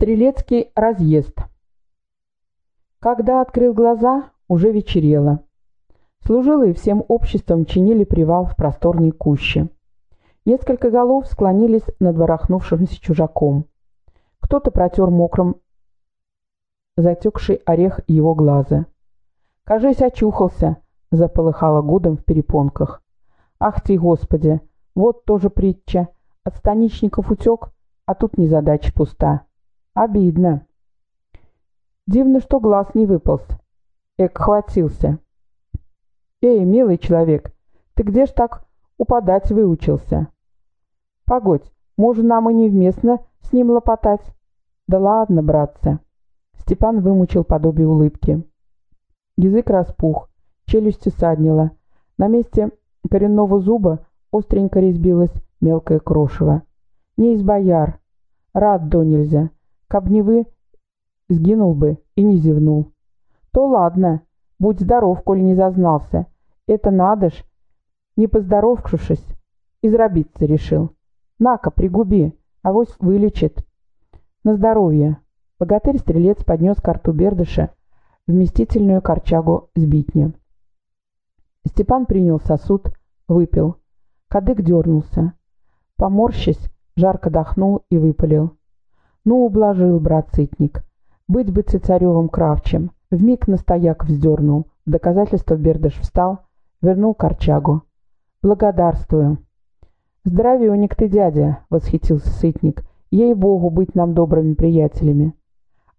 Стрелецкий разъезд. Когда открыл глаза, уже вечерело. Служилые всем обществом чинили привал в просторной куще. Несколько голов склонились над ворохнувшимся чужаком. Кто-то протер мокрым затекший орех его глаза. «Кажись, очухался!» — заполыхало гудом в перепонках. «Ах ты, Господи! Вот тоже притча! От станичников утек, а тут незадача пуста. Обидно!» Дивно, что глаз не выполз. Эк, хватился. «Эй, милый человек, ты где ж так упадать выучился?» «Погодь, может, нам и невместно с ним лопотать?» «Да ладно, братцы!» Степан вымучил подобие улыбки. Язык распух, челюсти саднила. На месте коренного зуба остренько резбилось мелкое крошево. Не из бояр. Рад до нельзя. Каб не вы, сгинул бы и не зевнул. То ладно, будь здоров, коль не зазнался. Это надо ж, не поздоровкшившись, израбиться решил. На-ка, пригуби, авось вылечит. На здоровье. Богатырь-стрелец поднес карту Бердыша вместительную корчагу сбитня. Степан принял сосуд, выпил. Кадык дернулся. Поморщись, жарко дохнул и выпалил. Ну, ублажил, брат Сытник. Быть бы цесаревым кравчем. Вмиг на стояк вздернул. Доказательство Бердыш встал, вернул корчагу. Благодарствую. Здравионик ты, дядя, восхитился Сытник. Ей-богу, быть нам добрыми приятелями.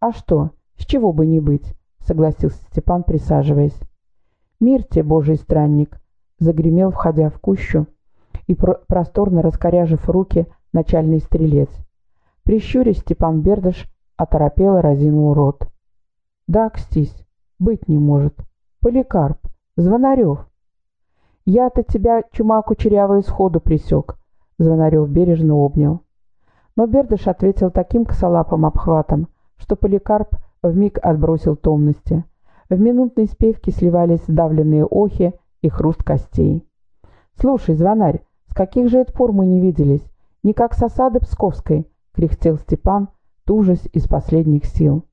«А что, с чего бы не быть?» — согласился Степан, присаживаясь. «Мир тебе, божий странник!» — загремел, входя в кущу и про просторно раскоряжив руки начальный стрелец. Прищурясь, Степан Бердыш оторопело разинул рот. «Да, кстись, быть не может. Поликарп, Звонарев!» «Я-то тебя, чума кучерявая, сходу присек!» Звонарев бережно обнял. Но Бердыш ответил таким косолапым обхватом, что Поликарп вмиг отбросил томности. В минутной спевке сливались сдавленные охи и хруст костей. «Слушай, звонарь, с каких же это пор мы не виделись? Не как с осады Псковской!» — кряхтел Степан, тужась из последних сил.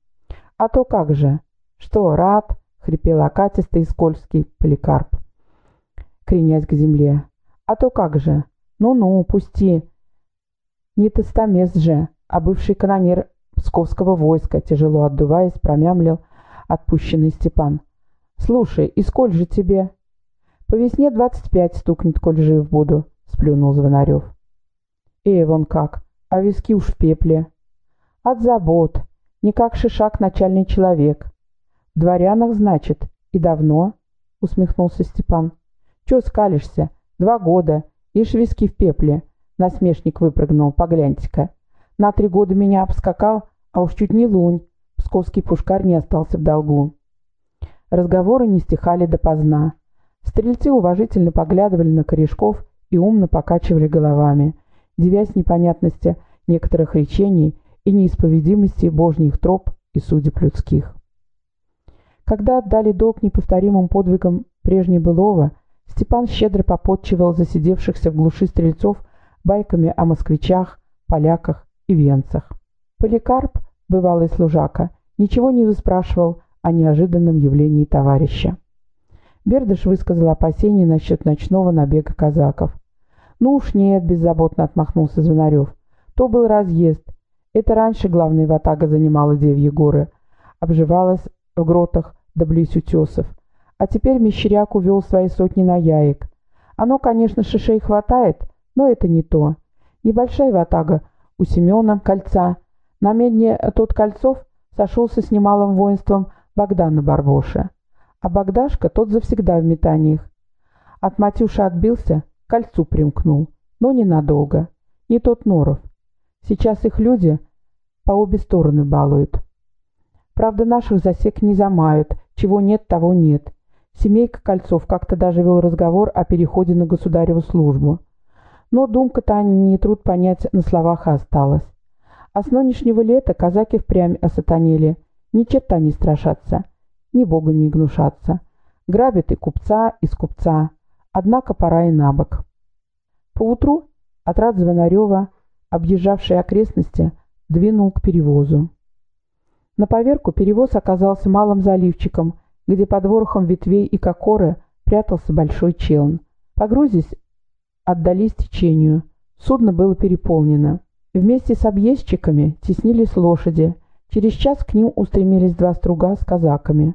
«А то как же!» «Что, рад?» — хрипел окатистый и скользкий Поликарп, кренясь к земле. «А то как же! Ну-ну, пусти!» «Не тестамес же, а бывший канонер псковского войска, тяжело отдуваясь, промямлил отпущенный Степан. «Слушай, и сколь же тебе?» «По весне двадцать пять стукнет, коль жив буду», — сплюнул Звонарев. «Эй, вон как, а виски уж в пепле». «От забот, не как шишак начальный человек». «В дворянах, значит, и давно?» — усмехнулся Степан. «Чё скалишься? Два года, ишь виски в пепле». Насмешник выпрыгнул, погляньте-ка. На три года меня обскакал, а уж чуть не лунь. Псковский пушкарь не остался в долгу. Разговоры не стихали допоздна. Стрельцы уважительно поглядывали на корешков и умно покачивали головами, девясь непонятности некоторых речений и неисповедимости божьих троп и судеб людских. Когда отдали долг неповторимым подвигам прежней былого, Степан щедро попотчевал засидевшихся в глуши стрельцов байками о москвичах, поляках и венцах. Поликарп, бывалый служака, ничего не выспрашивал о неожиданном явлении товарища. Бердыш высказал опасения насчет ночного набега казаков. «Ну уж нет», — беззаботно отмахнулся Звонарев. «То был разъезд. Это раньше главная ватага занимала Девьи горы, обживалась в гротах да близ утесов. А теперь Мещеряк увел свои сотни на яек. Оно, конечно, шишей хватает, но это не то. Небольшая ватага у Семена Кольца. На медне тот Кольцов сошелся с немалым воинством Богдана Барбоша. А Богдашка тот завсегда в метаниях. От Матюша отбился, кольцу примкнул, но ненадолго. Не тот Норов. Сейчас их люди по обе стороны балуют. Правда, наших засек не замают, чего нет, того нет. Семейка Кольцов как-то даже вел разговор о переходе на государеву службу. Но думка-то не труд понять на словах осталась. А с нынешнего лета казаки впрямь осатанели. Ни черта не страшатся, ни богу не гнушатся. Грабят и купца, и скупца. Однако пора и набок. Поутру отряд Звонарева, объезжавший окрестности, двинул к перевозу. На поверку перевоз оказался малым заливчиком, где под ворохом ветвей и кокоры прятался большой челн. Погрузись, отдались течению. Судно было переполнено. Вместе с объездчиками теснились лошади. Через час к ним устремились два струга с казаками.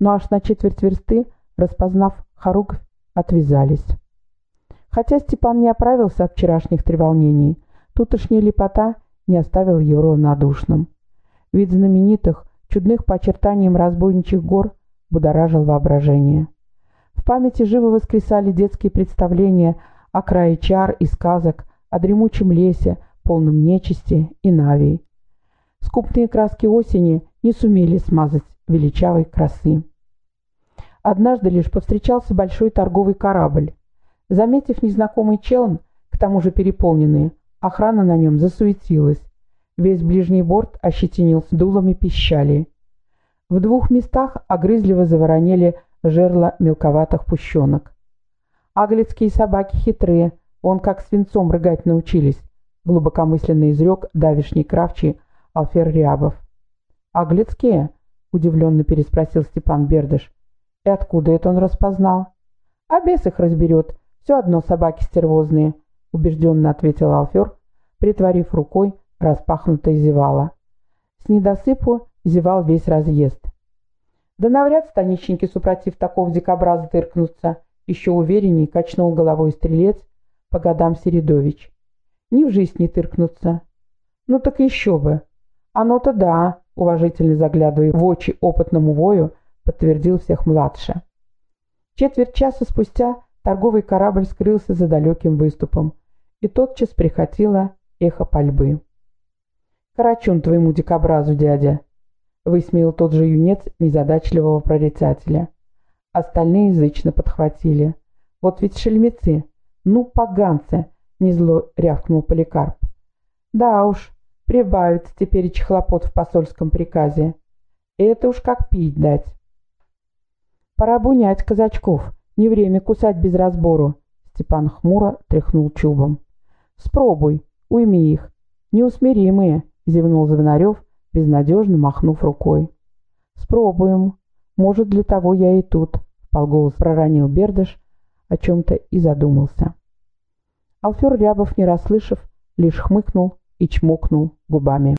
Но аж на четверть версты, распознав хоругвь, отвязались. Хотя Степан не оправился от вчерашних треволнений, тутошняя лепота не оставила его равнодушным. Вид знаменитых, чудных по очертаниям разбойничьих гор будоражил воображение. В памяти живо воскресали детские представления о крае чар и сказок, о дремучем лесе, полном нечисти и навий. Скупные краски осени не сумели смазать величавой красы. Однажды лишь повстречался большой торговый корабль. Заметив незнакомый челн, к тому же переполненный, охрана на нем засуетилась. Весь ближний борт ощетинился дулами пищали. В двух местах огрызливо заворонели жерла мелковатых пущенок. Аглицкие собаки хитрые, он как свинцом рыгать научились, глубокомысленно изрек давишний кравчий Алфер Рябов. «Аглицкие?» — удивленно переспросил Степан Бердыш. «И откуда это он распознал?» «А бес их разберет. Все одно собаки стервозные», — убежденно ответил Алфер, притворив рукой распахнутое зевало. С недосыпу зевал весь разъезд. Да навряд станичники, супротив такого дикобраза, тыркнутся, еще уверенней качнул головой стрелец по годам Середович. Ни в жизнь не тыркнутся. Ну так еще бы. Оно-то да, уважительно заглядывая в очи опытному вою, подтвердил всех младше. Четверть часа спустя торговый корабль скрылся за далеким выступом, и тотчас прихватило эхо пальбы. «Карачун твоему дикобразу, дядя!» — высмеял тот же юнец незадачливого прорицателя. Остальные язычно подхватили. «Вот ведь шельмецы! Ну, поганцы!» — незло рявкнул Поликарп. «Да уж, прибавится теперь хлопот в посольском приказе. Это уж как пить дать!» «Пора бунять казачков, не время кусать без разбору!» Степан хмуро тряхнул чубом. «Спробуй, уйми их, неусмиримые!» зевнул Звонарев, безнадежно махнув рукой. «Спробуем. Может, для того я и тут», — полголос проронил Бердыш, о чем-то и задумался. Алфер Рябов, не расслышав, лишь хмыкнул и чмокнул губами.